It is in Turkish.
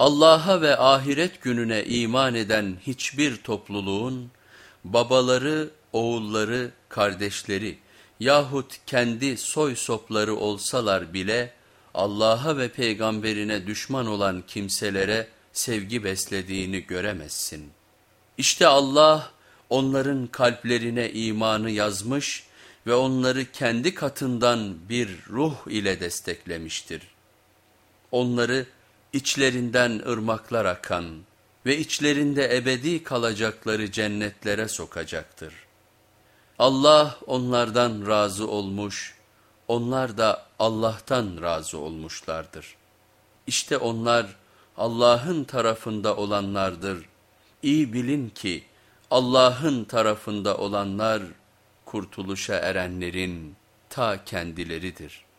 Allah'a ve ahiret gününe iman eden hiçbir topluluğun babaları, oğulları, kardeşleri yahut kendi soy sopları olsalar bile Allah'a ve peygamberine düşman olan kimselere sevgi beslediğini göremezsin. İşte Allah onların kalplerine imanı yazmış ve onları kendi katından bir ruh ile desteklemiştir. Onları içlerinden ırmaklar akan ve içlerinde ebedi kalacakları cennetlere sokacaktır. Allah onlardan razı olmuş, onlar da Allah'tan razı olmuşlardır. İşte onlar Allah'ın tarafında olanlardır. İyi bilin ki Allah'ın tarafında olanlar kurtuluşa erenlerin ta kendileridir.''